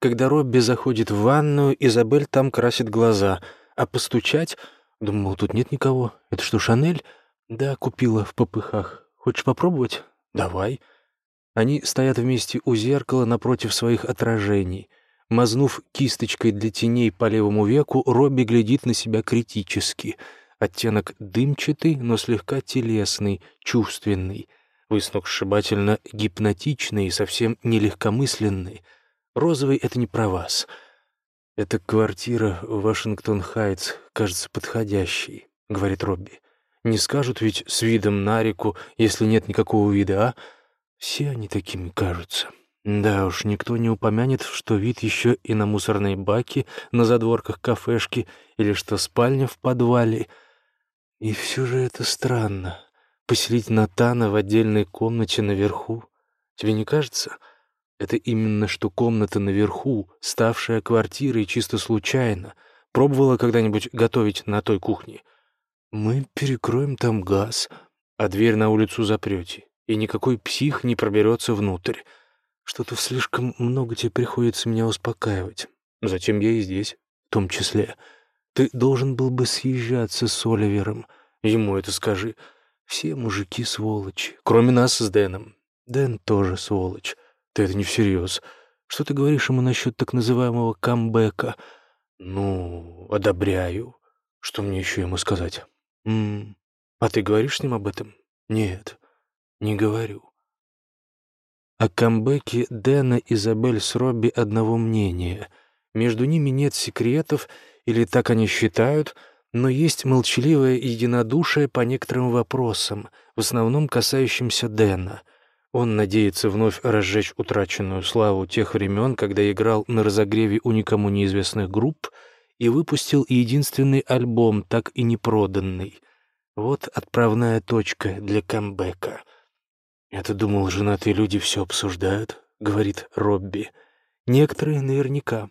Когда Робби заходит в ванную, Изабель там красит глаза, а постучать... Думал, тут нет никого. Это что, Шанель? Да, купила в попыхах. Хочешь попробовать? Давай. Они стоят вместе у зеркала напротив своих отражений. Мазнув кисточкой для теней по левому веку, Робби глядит на себя критически. Оттенок дымчатый, но слегка телесный, чувственный. Вы сногсшибательно гипнотичный и совсем нелегкомысленный. Розовый — это не про вас. Эта квартира в Вашингтон-Хайтс кажется подходящей, — говорит Робби. Не скажут ведь с видом на реку, если нет никакого вида, а? Все они такими кажутся. Да уж, никто не упомянет, что вид еще и на мусорные баки на задворках кафешки или что спальня в подвале. И все же это странно. Поселить Натана в отдельной комнате наверху. Тебе не кажется? Это именно что комната наверху, ставшая квартирой чисто случайно. Пробовала когда-нибудь готовить на той кухне? Мы перекроем там газ, а дверь на улицу запрете, и никакой псих не проберется внутрь. Что-то слишком много тебе приходится меня успокаивать. Затем я и здесь, в том числе. Ты должен был бы съезжаться с Оливером. Ему это скажи. Все мужики сволочи, кроме нас с Дэном. Дэн тоже сволочь. Ты это не всерьез. Что ты говоришь ему насчет так называемого камбэка? Ну, одобряю. Что мне еще ему сказать? М -м, а ты говоришь с ним об этом? Нет, не говорю. О камбэке Дэна Изабель с Робби одного мнения. Между ними нет секретов, или так они считают, но есть молчаливое единодушие по некоторым вопросам, в основном касающимся Дэна. Он надеется вновь разжечь утраченную славу тех времен, когда играл на разогреве у никому неизвестных групп и выпустил единственный альбом, так и не проданный. Вот отправная точка для камбэка. «Я-то думал, женатые люди все обсуждают», — говорит Робби. «Некоторые наверняка».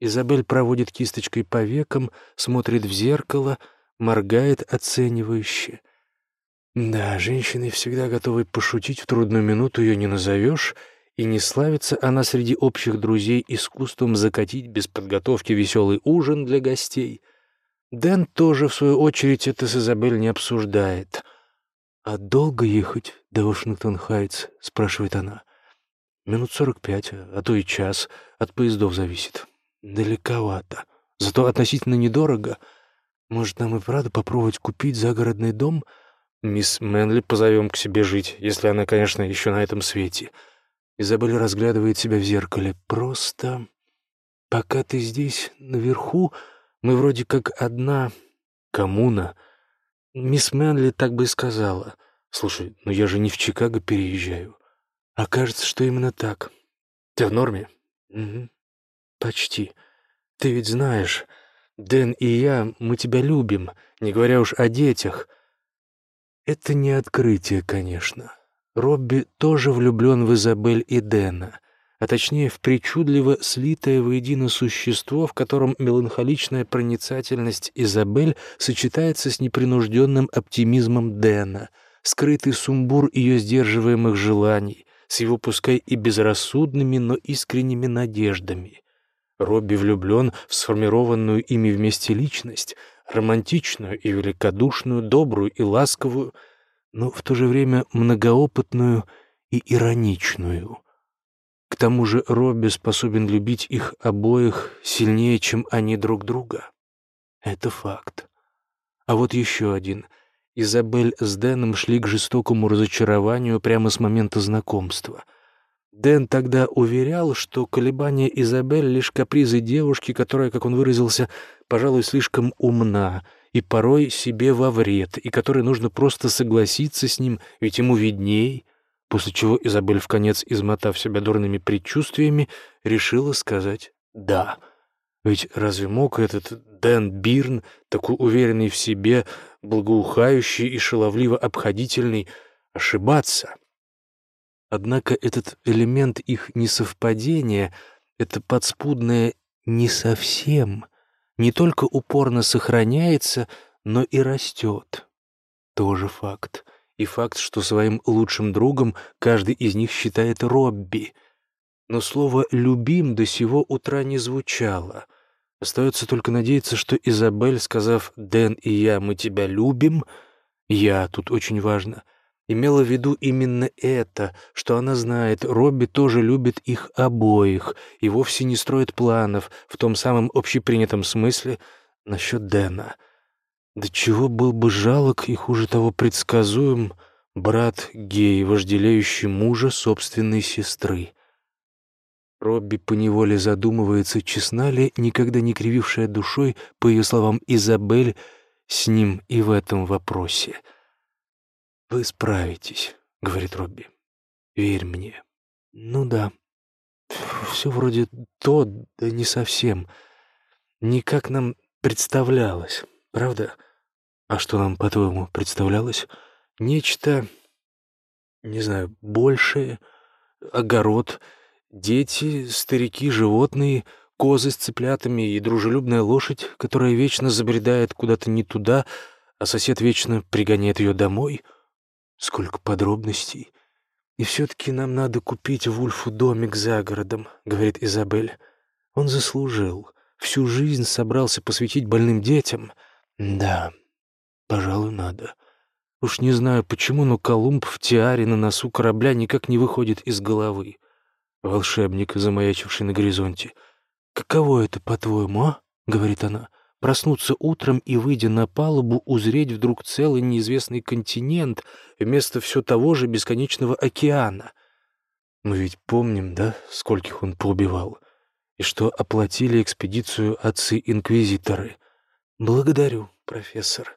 Изабель проводит кисточкой по векам, смотрит в зеркало, моргает оценивающе. Да, женщины всегда готовы пошутить, в трудную минуту ее не назовешь, и не славится она среди общих друзей искусством закатить без подготовки веселый ужин для гостей. Дэн тоже, в свою очередь, это с Изабель не обсуждает — «А долго ехать до Вашингтон-Хайтс?» — спрашивает она. «Минут сорок пять, а то и час. От поездов зависит. Далековато. Зато относительно недорого. Может, нам и правда попробовать купить загородный дом? Мисс Мэнли позовем к себе жить, если она, конечно, еще на этом свете». Изабель разглядывает себя в зеркале. «Просто... Пока ты здесь, наверху, мы вроде как одна коммуна». Мисс Мэнли так бы и сказала. Слушай, ну я же не в Чикаго переезжаю. А кажется, что именно так. Ты в норме? Угу. Почти. Ты ведь знаешь, Дэн и я, мы тебя любим, не говоря уж о детях. Это не открытие, конечно. Робби тоже влюблен в Изабель и Дэна а точнее в причудливо слитое воедино существо, в котором меланхоличная проницательность Изабель сочетается с непринужденным оптимизмом Дэна, скрытый сумбур ее сдерживаемых желаний, с его пускай и безрассудными, но искренними надеждами. Робби влюблен в сформированную ими вместе личность, романтичную и великодушную, добрую и ласковую, но в то же время многоопытную и ироничную — к тому же Робби способен любить их обоих сильнее, чем они друг друга. Это факт. А вот еще один. Изабель с Дэном шли к жестокому разочарованию прямо с момента знакомства. Дэн тогда уверял, что колебания Изабель — лишь капризы девушки, которая, как он выразился, пожалуй, слишком умна и порой себе во вред, и которой нужно просто согласиться с ним, ведь ему видней — после чего Изабель, в конец измотав себя дурными предчувствиями, решила сказать «да». Ведь разве мог этот Дэн Бирн, такой уверенный в себе, благоухающий и шаловливо обходительный, ошибаться? Однако этот элемент их несовпадения, это подспудное «не совсем», не только упорно сохраняется, но и растет. Тоже факт и факт, что своим лучшим другом каждый из них считает Робби. но слово «любим» до сего утра не звучало. Остается только надеяться, что Изабель, сказав «Дэн и я, мы тебя любим», «я» тут очень важно, имела в виду именно это, что она знает, Робби тоже любит их обоих и вовсе не строит планов в том самом общепринятом смысле насчет Дэна. До чего был бы жалок и, хуже того, предсказуем брат гей, вожделеющий мужа собственной сестры. Робби поневоле задумывается, честна ли, никогда не кривившая душой, по ее словам, Изабель, с ним и в этом вопросе. «Вы справитесь», — говорит Робби. «Верь мне». «Ну да. Все вроде то, да не совсем. Не как нам представлялось, правда? А что нам, по-твоему, представлялось? Нечто, не знаю, большее, огород — Дети, старики, животные, козы с цыплятами и дружелюбная лошадь, которая вечно забредает куда-то не туда, а сосед вечно пригоняет ее домой. Сколько подробностей. И все-таки нам надо купить Вульфу домик за городом, говорит Изабель. Он заслужил. Всю жизнь собрался посвятить больным детям. Да, пожалуй, надо. Уж не знаю почему, но Колумб в тиаре на носу корабля никак не выходит из головы волшебник, замаячивший на горизонте. «Каково это, по-твоему, а?» — говорит она. «Проснуться утром и, выйдя на палубу, узреть вдруг целый неизвестный континент вместо все того же бесконечного океана. Мы ведь помним, да, скольких он поубивал, и что оплатили экспедицию отцы-инквизиторы. Благодарю, профессор.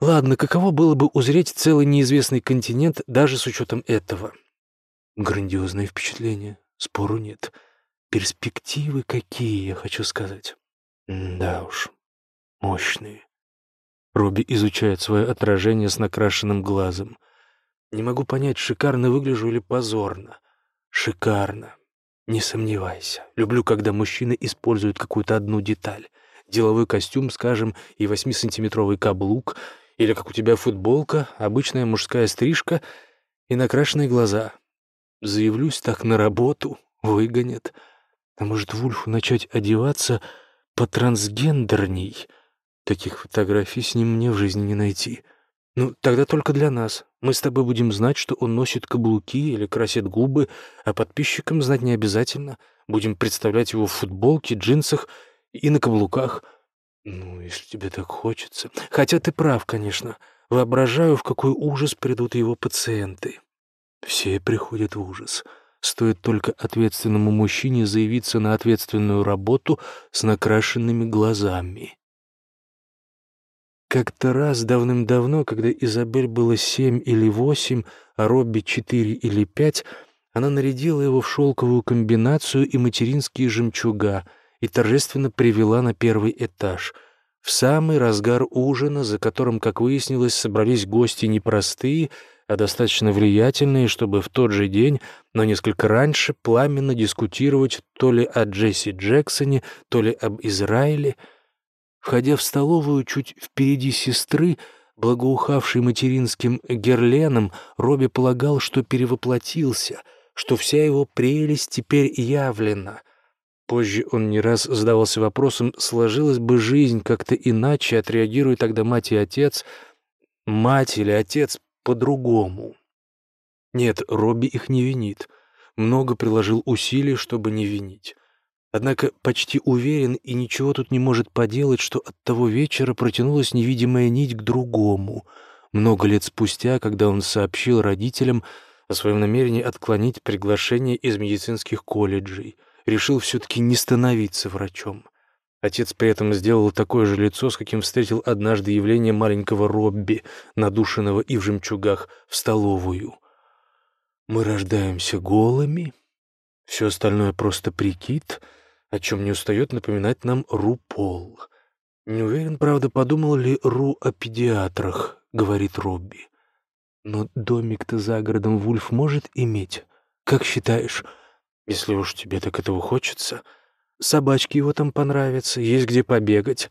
Ладно, каково было бы узреть целый неизвестный континент даже с учетом этого?» Грандиозное впечатление, спору нет. Перспективы какие, я хочу сказать. Да уж, мощные. Робби изучает свое отражение с накрашенным глазом. Не могу понять, шикарно выгляжу или позорно. Шикарно. Не сомневайся. Люблю, когда мужчины используют какую-то одну деталь. Деловой костюм, скажем, и восьмисантиметровый каблук, или, как у тебя, футболка, обычная мужская стрижка и накрашенные глаза. Заявлюсь так на работу, выгонят. А может, Вульфу начать одеваться по-трансгендерней? Таких фотографий с ним мне в жизни не найти. Ну, тогда только для нас. Мы с тобой будем знать, что он носит каблуки или красит губы, а подписчикам знать не обязательно. Будем представлять его в футболке, джинсах и на каблуках. Ну, если тебе так хочется. Хотя ты прав, конечно. Воображаю, в какой ужас придут его пациенты. Все приходят в ужас. Стоит только ответственному мужчине заявиться на ответственную работу с накрашенными глазами. Как-то раз давным-давно, когда Изабель было семь или восемь, а Робби четыре или пять, она нарядила его в шелковую комбинацию и материнские жемчуга и торжественно привела на первый этаж — в самый разгар ужина, за которым, как выяснилось, собрались гости непростые, а достаточно влиятельные, чтобы в тот же день, но несколько раньше, пламенно дискутировать то ли о Джесси Джексоне, то ли об Израиле. Входя в столовую чуть впереди сестры, благоухавший материнским герленом, Робби полагал, что перевоплотился, что вся его прелесть теперь явлена. Позже он не раз задавался вопросом, сложилась бы жизнь как-то иначе, отреагируют тогда мать и отец, мать или отец по-другому. Нет, Робби их не винит. Много приложил усилий, чтобы не винить. Однако почти уверен и ничего тут не может поделать, что от того вечера протянулась невидимая нить к другому. Много лет спустя, когда он сообщил родителям о своем намерении отклонить приглашение из медицинских колледжей, решил все-таки не становиться врачом. Отец при этом сделал такое же лицо, с каким встретил однажды явление маленького Робби, надушенного и в жемчугах, в столовую. «Мы рождаемся голыми, все остальное просто прикид, о чем не устает напоминать нам Ру Пол. Не уверен, правда, подумал ли Ру о педиатрах, — говорит Робби. Но домик-то за городом Вульф может иметь? Как считаешь, если уж тебе так этого хочется?» Собачки его там понравятся, есть где побегать.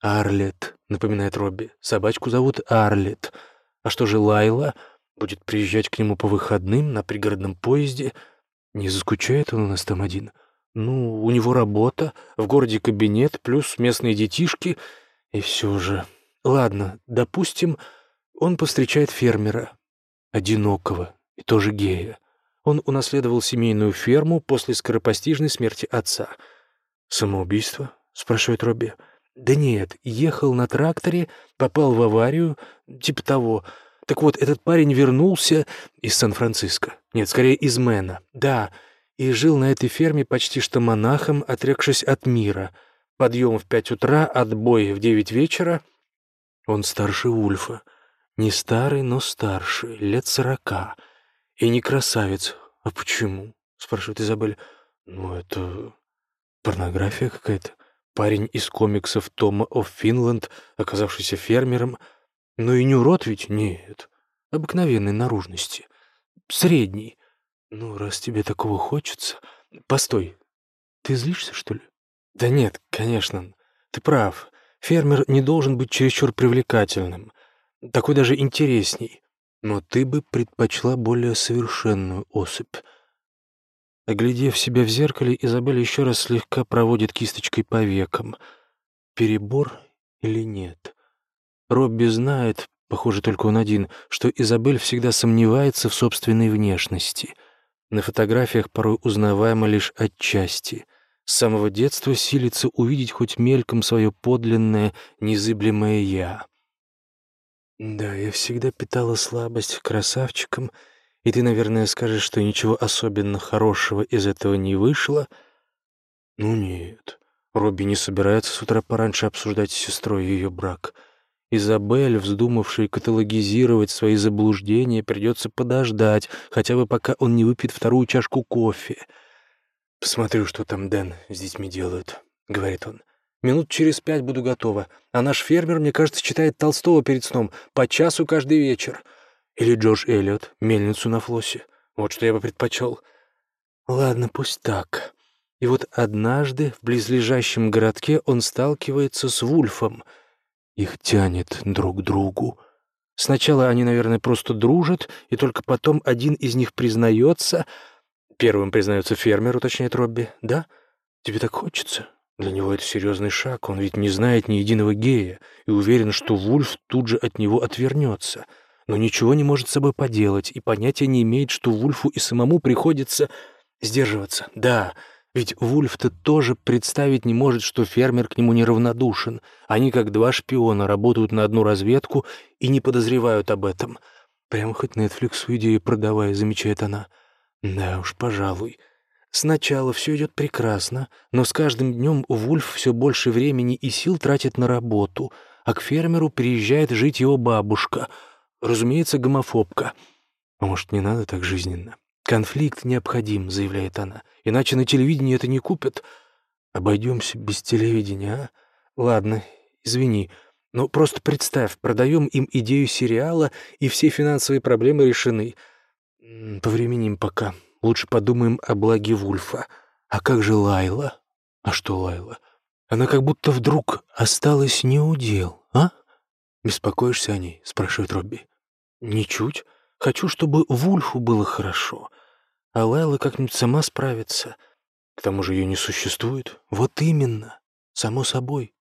Арлет, напоминает Робби. Собачку зовут Арлет. А что же Лайла? Будет приезжать к нему по выходным на пригородном поезде. Не заскучает он у нас там один? Ну, у него работа, в городе кабинет, плюс местные детишки, и все же. Ладно, допустим, он повстречает фермера, одинокого, и тоже гея. Он унаследовал семейную ферму после скоропостижной смерти отца. «Самоубийство?» — спрашивает Робби. «Да нет, ехал на тракторе, попал в аварию, типа того. Так вот, этот парень вернулся из Сан-Франциско. Нет, скорее из Мэна. Да, и жил на этой ферме почти что монахом, отрекшись от мира. Подъем в пять утра, отбой в девять вечера. Он старше Ульфа. Не старый, но старше, лет сорока. И не красавец. А почему? Спрашивает Изабель. Ну, это порнография какая-то. Парень из комиксов Тома оф Финланд, оказавшийся фермером. Но и не урод ведь? Нет. Обыкновенной наружности. Средний. Ну, раз тебе такого хочется... Постой. Ты злишься, что ли? Да нет, конечно. Ты прав. Фермер не должен быть чересчур привлекательным. Такой даже интересней. Но ты бы предпочла более совершенную особь. Оглядев себя в зеркале, Изабель еще раз слегка проводит кисточкой по векам. Перебор или нет? Робби знает, похоже, только он один, что Изабель всегда сомневается в собственной внешности. На фотографиях порой узнаваемо лишь отчасти. С самого детства силится увидеть хоть мельком свое подлинное, незыблемое «я». Да, я всегда питала слабость к красавчикам, и ты, наверное, скажешь, что ничего особенно хорошего из этого не вышло. Ну нет, Робби не собирается с утра пораньше обсуждать с сестрой ее брак. Изабель, вздумавшей каталогизировать свои заблуждения, придется подождать, хотя бы пока он не выпьет вторую чашку кофе. «Посмотрю, что там Дэн с детьми делают», — говорит он. Минут через пять буду готова. А наш фермер, мне кажется, читает Толстого перед сном, по часу каждый вечер. Или Джордж Эллиот, мельницу на флосе. Вот что я бы предпочел. Ладно, пусть так. И вот однажды в близлежащем городке он сталкивается с Вульфом. Их тянет друг к другу. Сначала они, наверное, просто дружат, и только потом один из них признается... Первым признается фермер, уточняет Робби. «Да? Тебе так хочется?» Для него это серьезный шаг, он ведь не знает ни единого гея и уверен, что Вульф тут же от него отвернется, но ничего не может с собой поделать и понятия не имеет, что Вульфу и самому приходится сдерживаться. Да, ведь Вульф-то тоже представить не может, что фермер к нему неравнодушен. Они, как два шпиона, работают на одну разведку и не подозревают об этом. Прямо хоть Netflix идею продавая, замечает она. Да уж, пожалуй. Сначала все идет прекрасно, но с каждым днем Вульф все больше времени и сил тратит на работу, а к фермеру приезжает жить его бабушка, разумеется, гомофобка. А может, не надо так жизненно? Конфликт необходим, заявляет она, иначе на телевидении это не купят. Обойдемся без телевидения, а? Ладно, извини, но просто представь, продаем им идею сериала, и все финансовые проблемы решены. Повременим пока. Лучше подумаем о благе Вульфа. А как же Лайла? А что Лайла? Она как будто вдруг осталась неудел, а? Беспокоишься о ней? Спрашивает Робби. Ничуть. Хочу, чтобы Вульфу было хорошо. А Лайла как-нибудь сама справится. К тому же ее не существует. Вот именно. Само собой.